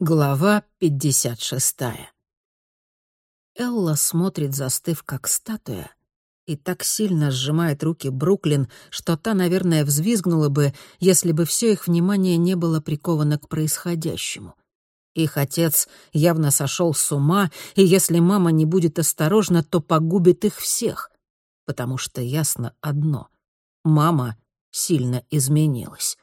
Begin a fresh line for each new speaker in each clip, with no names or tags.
Глава 56. Элла смотрит, застыв как статуя, и так сильно сжимает руки Бруклин, что та, наверное, взвизгнула бы, если бы все их внимание не было приковано к происходящему. Их отец явно сошел с ума, и если мама не будет осторожна, то погубит их всех, потому что ясно одно — мама сильно изменилась.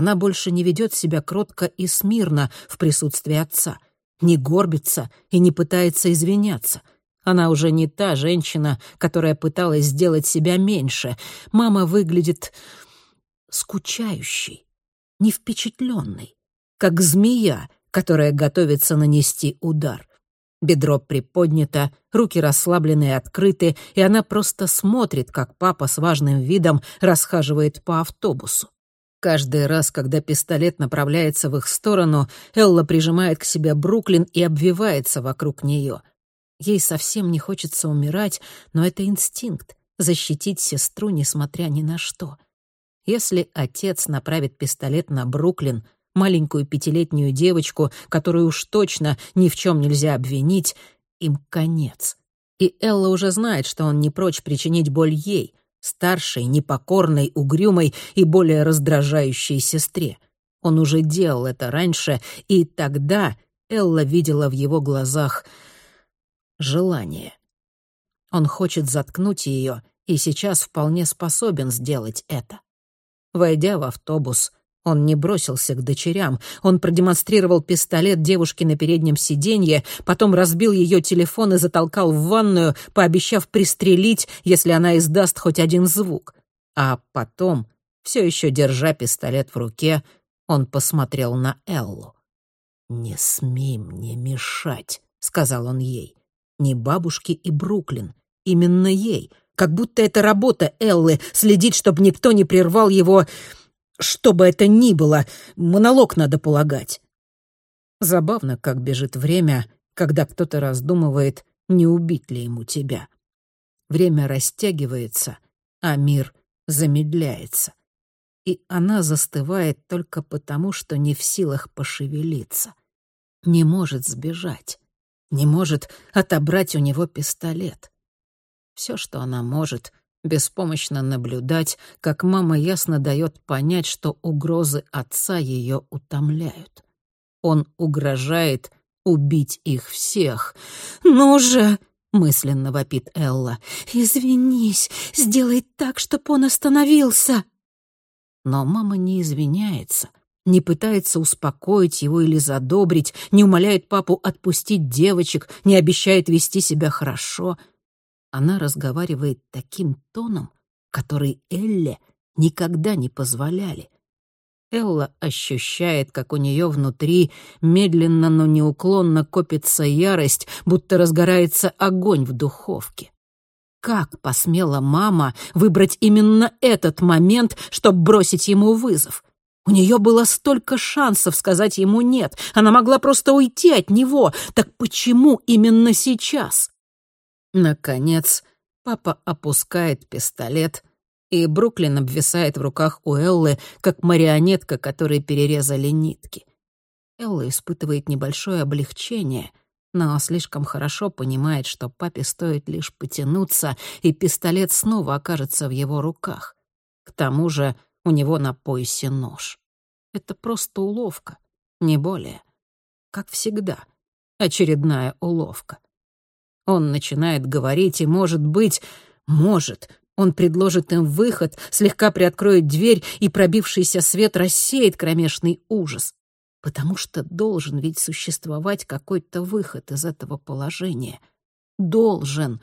Она больше не ведет себя кротко и смирно в присутствии отца, не горбится и не пытается извиняться. Она уже не та женщина, которая пыталась сделать себя меньше. Мама выглядит скучающей, невпечатленной, как змея, которая готовится нанести удар. Бедро приподнято, руки расслаблены и открыты, и она просто смотрит, как папа с важным видом расхаживает по автобусу. Каждый раз, когда пистолет направляется в их сторону, Элла прижимает к себе Бруклин и обвивается вокруг нее. Ей совсем не хочется умирать, но это инстинкт — защитить сестру, несмотря ни на что. Если отец направит пистолет на Бруклин, маленькую пятилетнюю девочку, которую уж точно ни в чем нельзя обвинить, им конец. И Элла уже знает, что он не прочь причинить боль ей — старшей, непокорной, угрюмой и более раздражающей сестре. Он уже делал это раньше, и тогда Элла видела в его глазах желание. Он хочет заткнуть ее, и сейчас вполне способен сделать это. Войдя в автобус, он не бросился к дочерям. Он продемонстрировал пистолет девушке на переднем сиденье, потом разбил ее телефон и затолкал в ванную, пообещав пристрелить, если она издаст хоть один звук. А потом, все еще держа пистолет в руке, он посмотрел на Эллу. «Не смей мне мешать», — сказал он ей. «Не бабушке и Бруклин. Именно ей. Как будто это работа Эллы — следить, чтобы никто не прервал его что бы это ни было, монолог надо полагать. Забавно, как бежит время, когда кто-то раздумывает, не убить ли ему тебя. Время растягивается, а мир замедляется. И она застывает только потому, что не в силах пошевелиться. Не может сбежать. Не может отобрать у него пистолет. Все, что она может, беспомощно наблюдать, как мама ясно дает понять, что угрозы отца ее утомляют. Он угрожает убить их всех. «Ну же!» — мысленно вопит Элла. «Извинись, сделай так, чтоб он остановился!» Но мама не извиняется, не пытается успокоить его или задобрить, не умоляет папу отпустить девочек, не обещает вести себя хорошо — она разговаривает таким тоном, который Элле никогда не позволяли. Элла ощущает, как у нее внутри медленно, но неуклонно копится ярость, будто разгорается огонь в духовке. Как посмела мама выбрать именно этот момент, чтобы бросить ему вызов? У нее было столько шансов сказать ему «нет». Она могла просто уйти от него. Так почему именно сейчас? Наконец, папа опускает пистолет, и Бруклин обвисает в руках у Эллы, как марионетка, которой перерезали нитки. Элла испытывает небольшое облегчение, но слишком хорошо понимает, что папе стоит лишь потянуться, и пистолет снова окажется в его руках. К тому же у него на поясе нож. Это просто уловка, не более. Как всегда, очередная уловка — он начинает говорить, и, может быть, может, он предложит им выход, слегка приоткроет дверь, и пробившийся свет рассеет кромешный ужас. Потому что должен ведь существовать какой-то выход из этого положения. Должен.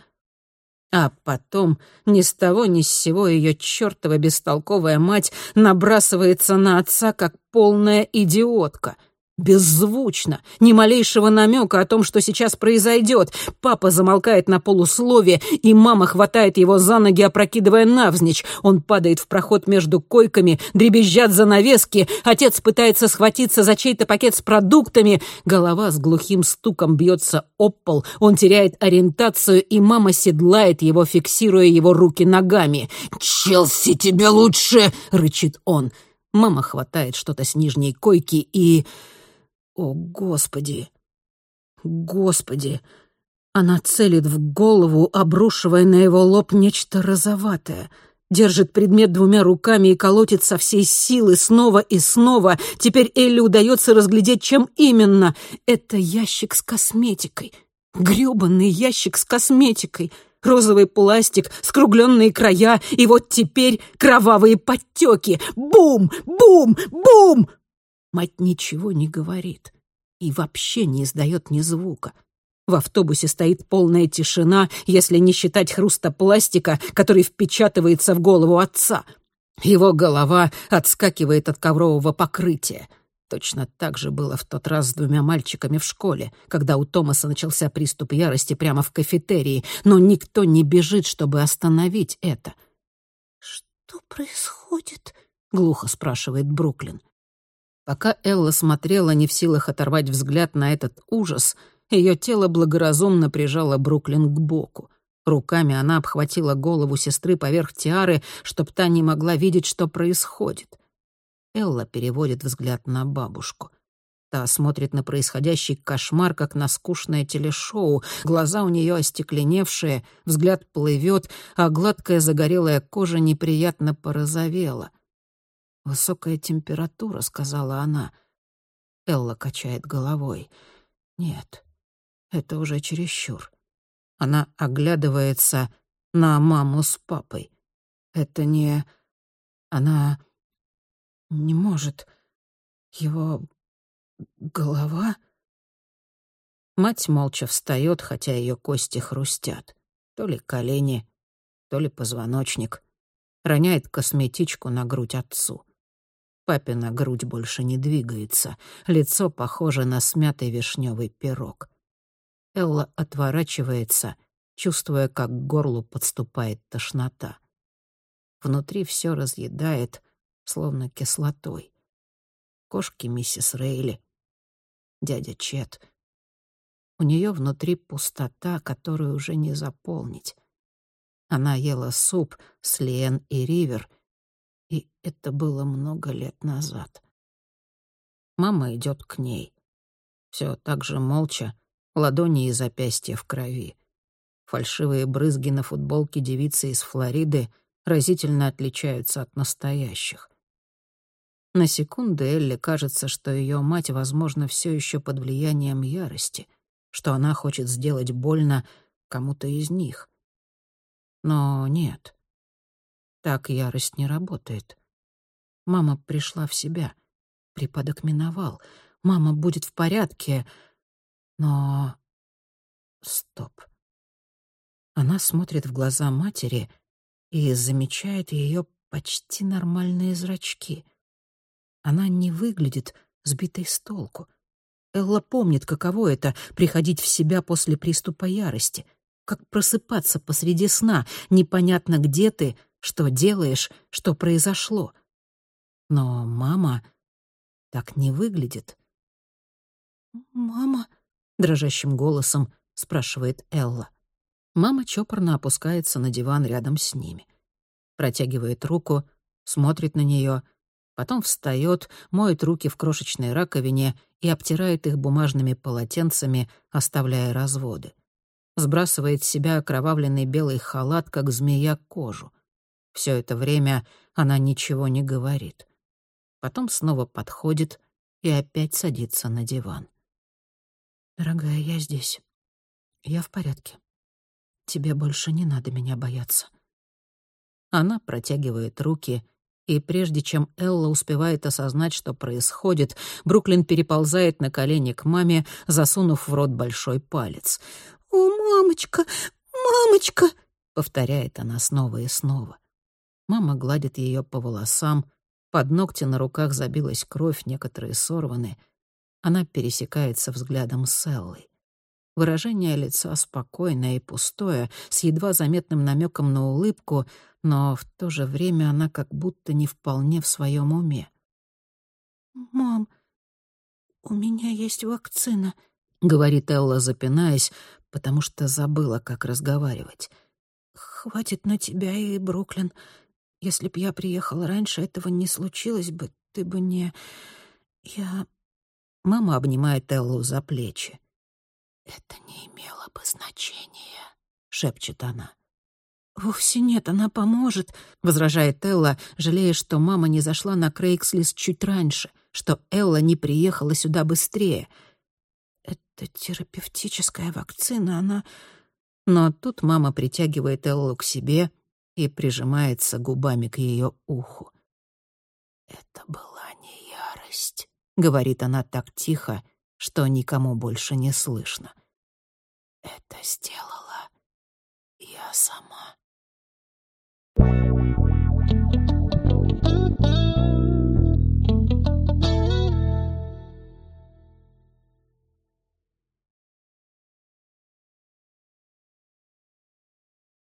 А потом ни с того ни с сего ее чертова бестолковая мать набрасывается на отца, как полная идиотка — Беззвучно, ни малейшего намека о том, что сейчас произойдет. Папа замолкает на полуслове, и мама хватает его за ноги, опрокидывая навзничь. Он падает в проход между койками, дребезжат занавески. Отец пытается схватиться за чей-то пакет с продуктами. Голова с глухим стуком бьется об пол. Он теряет ориентацию, и мама седлает его, фиксируя его руки ногами. «Челси, тебе лучше!» — рычит он. Мама хватает что-то с нижней койки и... О, Господи! Господи! Она целит в голову, обрушивая на его лоб нечто розоватое. Держит предмет двумя руками и колотит со всей силы снова и снова. Теперь Элли удается разглядеть, чем именно. Это ящик с косметикой. грёбаный ящик с косметикой. Розовый пластик, скругленные края, и вот теперь кровавые подтеки. Бум! Бум! Бум! Мать ничего не говорит и вообще не издает ни звука. В автобусе стоит полная тишина, если не считать хруста пластика, который впечатывается в голову отца. Его голова отскакивает от коврового покрытия. Точно так же было в тот раз с двумя мальчиками в школе, когда у Томаса начался приступ ярости прямо в кафетерии, но никто не бежит, чтобы остановить это. «Что происходит?» — глухо спрашивает Бруклин. Пока Элла смотрела, не в силах оторвать взгляд на этот ужас — ее тело благоразумно прижало Бруклин к боку. Руками она обхватила голову сестры поверх тиары, чтоб та не могла видеть, что происходит. Элла переводит взгляд на бабушку. Та смотрит на происходящий кошмар, как на скучное телешоу. Глаза у нее остекленевшие, взгляд плывет, а гладкая загорелая кожа неприятно порозовела. «Высокая температура», — сказала она. Элла качает головой. «Нет, это уже чересчур. Она оглядывается на маму с папой. Это не... Она не может... Его голова... Мать молча встает, хотя ее кости хрустят. То ли колени, то ли позвоночник. Роняет косметичку на грудь отцу. Папина грудь больше не двигается. Лицо похоже на смятый вишневый пирог. Элла отворачивается, чувствуя, как к горлу подступает тошнота. Внутри все разъедает, словно кислотой. Кошки миссис Рейли, дядя Чет. У нее внутри пустота, которую уже не заполнить. Она ела суп с Лиэн и Ривер, и это было много лет назад. Мама идет к ней. Все так же молча, ладони и запястья в крови. Фальшивые брызги на футболке девицы из Флориды разительно отличаются от настоящих. На секунду Элли кажется, что ее мать, возможно, все еще под влиянием ярости, что она хочет сделать больно кому-то из них. Но нет. Так ярость не работает. Мама пришла в себя. Припадок миновал. Мама будет в порядке. Но... Стоп. Она смотрит в глаза матери и замечает ее почти нормальные зрачки. Она не выглядит сбитой с толку. Элла помнит, каково это — приходить в себя после приступа ярости, как просыпаться посреди сна, непонятно где ты, что делаешь, что произошло. Но мама так не выглядит. «Мама...» — дрожащим голосом спрашивает Элла. Мама чопорно опускается на диван рядом с ними. Протягивает руку, смотрит на нее, потом встает, моет руки в крошечной раковине и обтирает их бумажными полотенцами, оставляя разводы. Сбрасывает с себя окровавленный белый халат, как змея кожу. Все это время она ничего не говорит. Потом снова подходит и опять садится на диван. «Дорогая, я здесь. Я в порядке. Тебе больше не надо меня бояться». Она протягивает руки, и прежде чем Элла успевает осознать, что происходит, Бруклин переползает на колени к маме, засунув в рот большой палец. «О, мамочка, мамочка!» — повторяет она снова и снова. Мама гладит ее по волосам, под ногти на руках забилась кровь, некоторые сорваны — она пересекается взглядом с Эллой. Выражение лица спокойное и пустое, с едва заметным намеком на улыбку, но в то же время она как будто не вполне в своем уме. «Мам, у меня есть вакцина», — говорит Элла, запинаясь, потому что забыла, как разговаривать. «Хватит на тебя и Бруклин. Если б я приехала раньше, этого не случилось бы, ты бы не... Я Мама обнимает Эллу за плечи. «Это не имело бы значения», — шепчет она. «Вовсе нет, она поможет», — возражает Элла, жалея, что мама не зашла на Крейгслист чуть раньше, что Элла не приехала сюда быстрее. «Это терапевтическая вакцина, она...» Но тут мама притягивает Эллу к себе и прижимается губами к ее уху. «Это была не ярость», — говорит она так тихо, что никому больше не слышно. «Это сделала я сама».